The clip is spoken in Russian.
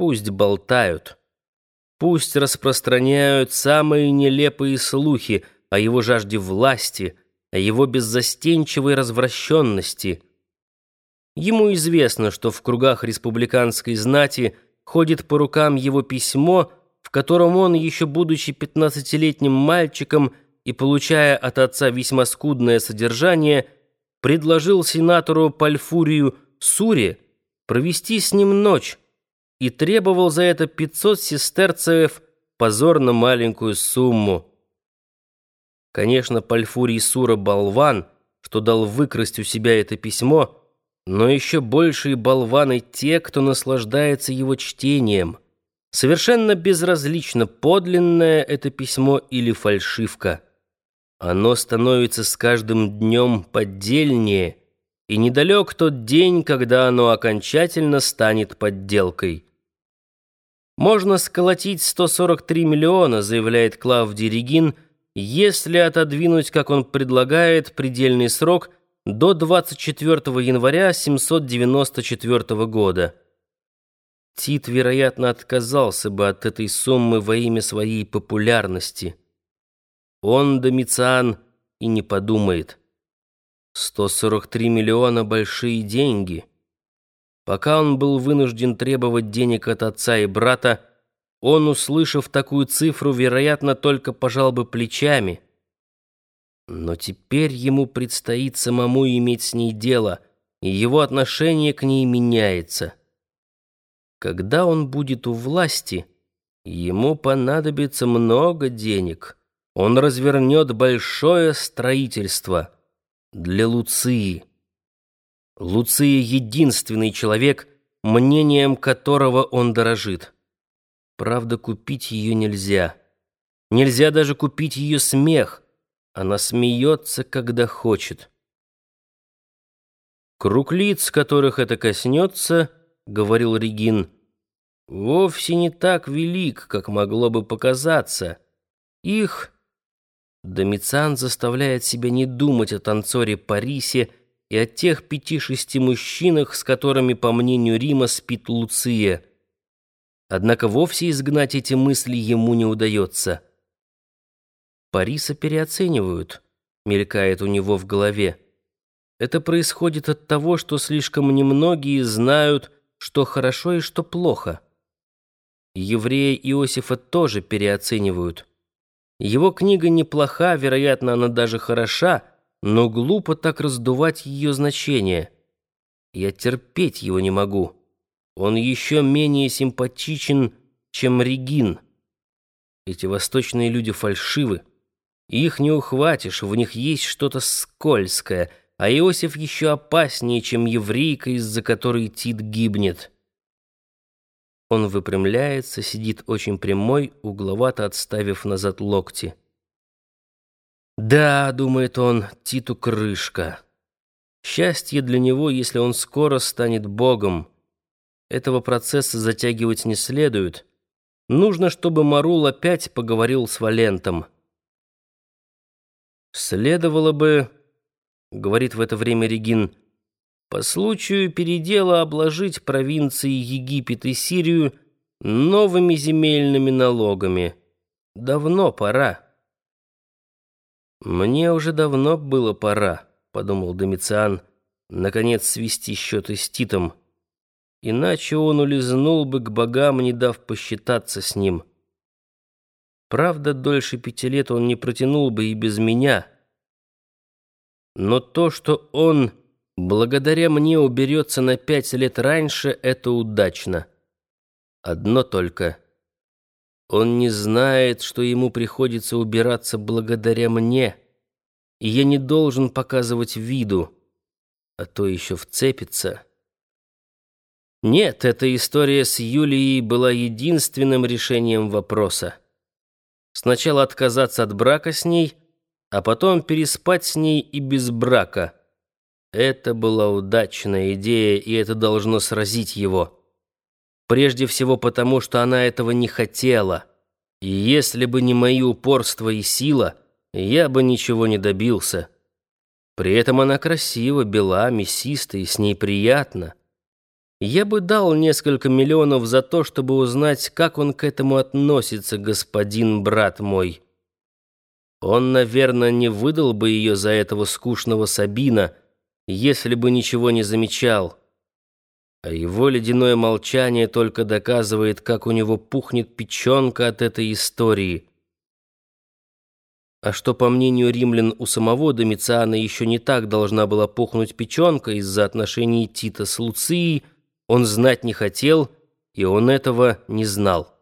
Пусть болтают. Пусть распространяют самые нелепые слухи о его жажде власти, о его беззастенчивой развращенности. Ему известно, что в кругах республиканской знати ходит по рукам его письмо, в котором он, еще будучи пятнадцатилетним мальчиком и получая от отца весьма скудное содержание, предложил сенатору Пальфурию Сури провести с ним ночь, и требовал за это 500 сестерцев, позорно маленькую сумму. Конечно, Пальфурий Сура болван, что дал выкрасть у себя это письмо, но еще большие болваны те, кто наслаждается его чтением. Совершенно безразлично, подлинное это письмо или фальшивка. Оно становится с каждым днем поддельнее, и недалек тот день, когда оно окончательно станет подделкой. Можно сколотить 143 миллиона, заявляет Клавдий Регин, если отодвинуть, как он предлагает, предельный срок до 24 января 794 года. Тит, вероятно, отказался бы от этой суммы во имя своей популярности. Он, Домициан, и не подумает. 143 миллиона — большие деньги — Пока он был вынужден требовать денег от отца и брата, он, услышав такую цифру, вероятно, только пожал бы плечами. Но теперь ему предстоит самому иметь с ней дело, и его отношение к ней меняется. Когда он будет у власти, ему понадобится много денег. Он развернет большое строительство для Луции. Луция — единственный человек, мнением которого он дорожит. Правда, купить ее нельзя. Нельзя даже купить ее смех. Она смеется, когда хочет. «Круг лиц, которых это коснется, — говорил Регин, — вовсе не так велик, как могло бы показаться. Их...» Домициан заставляет себя не думать о танцоре Парисе, — и о тех пяти-шести мужчинах, с которыми, по мнению Рима, спит Луция. Однако вовсе изгнать эти мысли ему не удается. Париса переоценивают, мелькает у него в голове. Это происходит от того, что слишком немногие знают, что хорошо и что плохо. Еврея Иосифа тоже переоценивают. Его книга неплоха, вероятно, она даже хороша, но глупо так раздувать ее значение. Я терпеть его не могу. Он еще менее симпатичен, чем Регин. Эти восточные люди фальшивы. Их не ухватишь, в них есть что-то скользкое, а Иосиф еще опаснее, чем еврейка, из-за которой Тит гибнет. Он выпрямляется, сидит очень прямой, угловато отставив назад локти. Да, думает он, Титу крышка. Счастье для него, если он скоро станет богом. Этого процесса затягивать не следует. Нужно, чтобы Марул опять поговорил с Валентом. Следовало бы, говорит в это время Регин, по случаю передела обложить провинции Египет и Сирию новыми земельными налогами. Давно пора. «Мне уже давно было пора», — подумал Домициан, «наконец свести счеты с Титом. Иначе он улизнул бы к богам, не дав посчитаться с ним. Правда, дольше пяти лет он не протянул бы и без меня. Но то, что он, благодаря мне, уберется на пять лет раньше, это удачно. Одно только — он не знает, что ему приходится убираться благодаря мне, и я не должен показывать виду, а то еще вцепится. Нет, эта история с Юлией была единственным решением вопроса. Сначала отказаться от брака с ней, а потом переспать с ней и без брака. Это была удачная идея, и это должно сразить его. Прежде всего потому, что она этого не хотела. И если бы не мои упорство и сила, я бы ничего не добился. При этом она красива, бела, мясиста, и с ней приятно. Я бы дал несколько миллионов за то, чтобы узнать, как он к этому относится, господин брат мой. Он, наверное, не выдал бы ее за этого скучного Сабина, если бы ничего не замечал. А его ледяное молчание только доказывает, как у него пухнет печенка от этой истории. А что, по мнению римлян, у самого Домициана еще не так должна была пухнуть печенка из-за отношений Тита с Луцией, он знать не хотел, и он этого не знал.